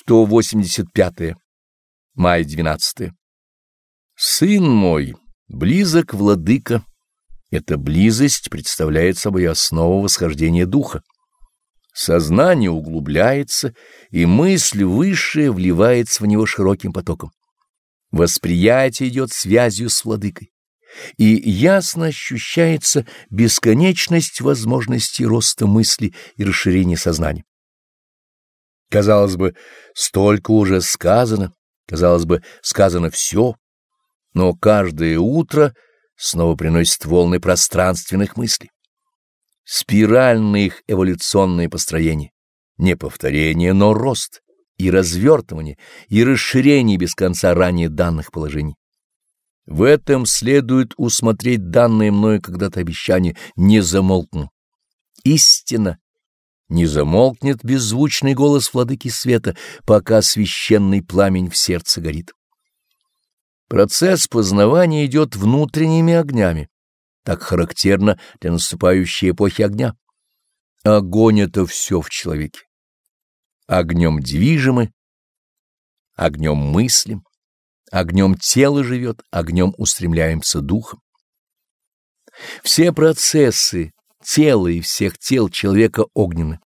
185. Май 12. Сын мой, близок владыка. Эта близость представляет собой основу восхождения духа. Сознание углубляется, и мысль высшая вливается в него широким потоком. Восприятие идет связью с владыкой, и ясно ощущается бесконечность возможностей роста мысли и расширения сознания. Казалось бы, столько уже сказано, казалось бы, сказано все, но каждое утро снова приносит волны пространственных мыслей. Спиральное их эволюционное построение, не повторение, но рост и развертывание, и расширение без конца ранее данных положений. В этом следует усмотреть данное мною когда-то обещание «не замолкну». Истина не замолкнет беззвучный голос владыки света, пока священный пламень в сердце горит. Процесс познавания идет внутренними огнями, так характерно для наступающей эпохи огня. Огонь — это все в человеке. Огнем движимы, огнем мыслим, огнем тело живет, огнем устремляемся духом. Все процессы тела и всех тел человека огненны.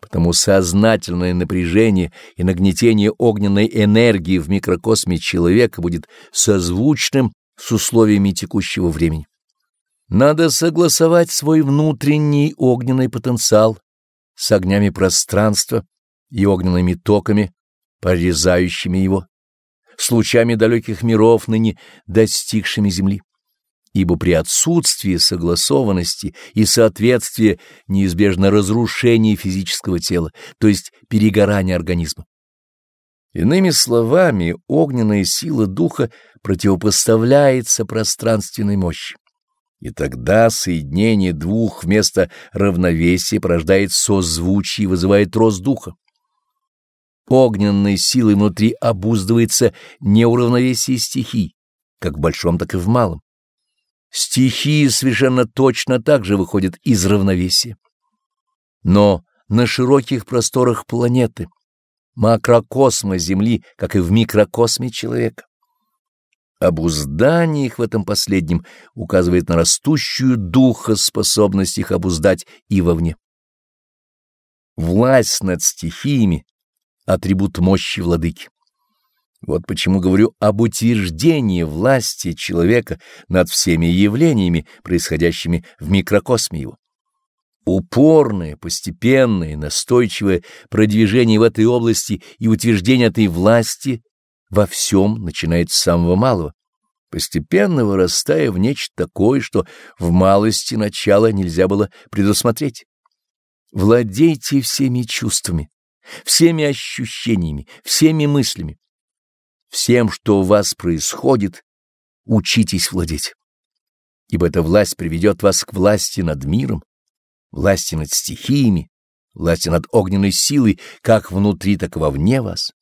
Потому сознательное напряжение и нагнетение огненной энергии в микрокосме человека будет созвучным с условиями текущего времени. Надо согласовать свой внутренний огненный потенциал с огнями пространства и огненными токами, прорезающими его, с лучами далеких миров, ныне достигшими Земли ибо при отсутствии согласованности и соответствия неизбежно разрушение физического тела, то есть перегорание организма. Иными словами, огненная сила духа противопоставляется пространственной мощи. И тогда соединение двух вместо равновесия порождает созвучие и вызывает рост духа. Огненной силой внутри обуздывается неуравновесие стихий, как в большом, так и в малом. Стихии совершенно точно так же выходят из равновесия. Но на широких просторах планеты, макрокосма Земли, как и в микрокосме человека. Обуздание их в этом последнем указывает на растущую духоспособность их обуздать и вовне. Власть над стихиями — атрибут мощи владыки. Вот почему говорю об утверждении власти человека над всеми явлениями, происходящими в микрокосме его. Упорное, постепенное, настойчивое продвижение в этой области и утверждение этой власти во всем начинается с самого малого, постепенно вырастая в нечто такое, что в малости начала нельзя было предусмотреть. Владейте всеми чувствами, всеми ощущениями, всеми мыслями. Всем, что у вас происходит, учитесь владеть. Ибо эта власть приведет вас к власти над миром, власти над стихиями, власти над огненной силой, как внутри, так и вовне вас.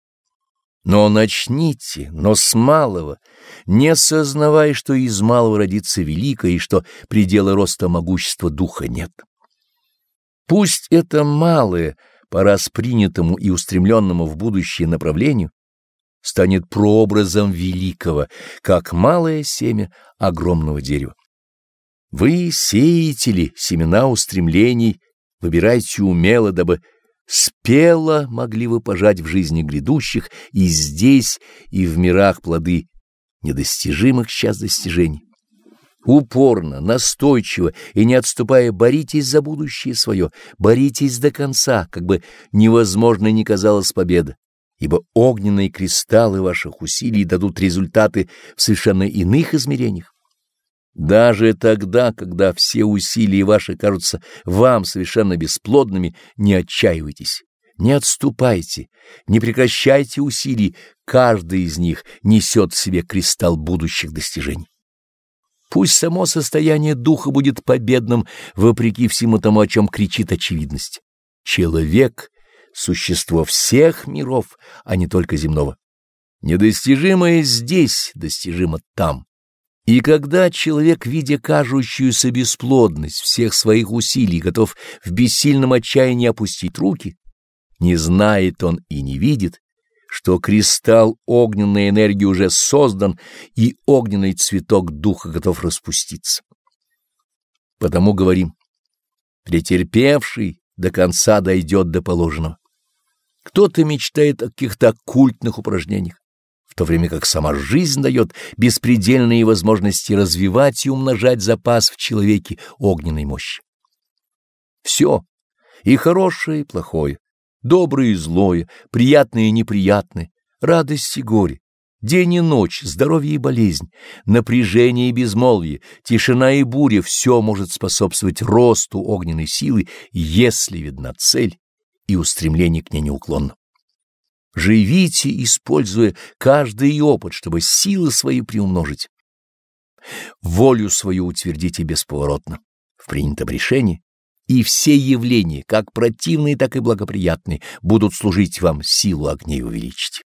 Но начните, но с малого, не сознавая, что из малого родится великое и что предела роста могущества духа нет. Пусть это малое, по раз принятому и устремленному в будущее направлению, станет прообразом великого, как малое семя огромного дерева. Вы, сеятели, семена устремлений, выбирайте умело, дабы спело могли вы пожать в жизни грядущих и здесь, и в мирах плоды недостижимых сейчас достижений. Упорно, настойчиво и не отступая боритесь за будущее свое, боритесь до конца, как бы невозможной не казалась победа ибо огненные кристаллы ваших усилий дадут результаты в совершенно иных измерениях. Даже тогда, когда все усилия ваши кажутся вам совершенно бесплодными, не отчаивайтесь, не отступайте, не прекращайте усилий, каждый из них несет в себе кристалл будущих достижений. Пусть само состояние духа будет победным, вопреки всему тому, о чем кричит очевидность. Человек существо всех миров, а не только земного. Недостижимое здесь, достижимо там. И когда человек, видя кажущуюся бесплодность всех своих усилий, готов в бессильном отчаянии опустить руки, не знает он и не видит, что кристалл огненной энергии уже создан, и огненный цветок духа готов распуститься. Потому говорим, претерпевший до конца дойдет до положенного. Кто-то мечтает о каких-то оккультных упражнениях, в то время как сама жизнь дает беспредельные возможности развивать и умножать запас в человеке огненной мощи. Все, и хорошее, и плохое, доброе и злое, приятное и неприятное, радость и горе, день и ночь, здоровье и болезнь, напряжение и безмолвие, тишина и буря — все может способствовать росту огненной силы, если видна цель и устремление к ней неуклонно. Живите, используя каждый опыт, чтобы силы свои приумножить. Волю свою утвердите бесповоротно в принятом решении и все явления, как противные, так и благоприятные, будут служить вам силу огней увеличить.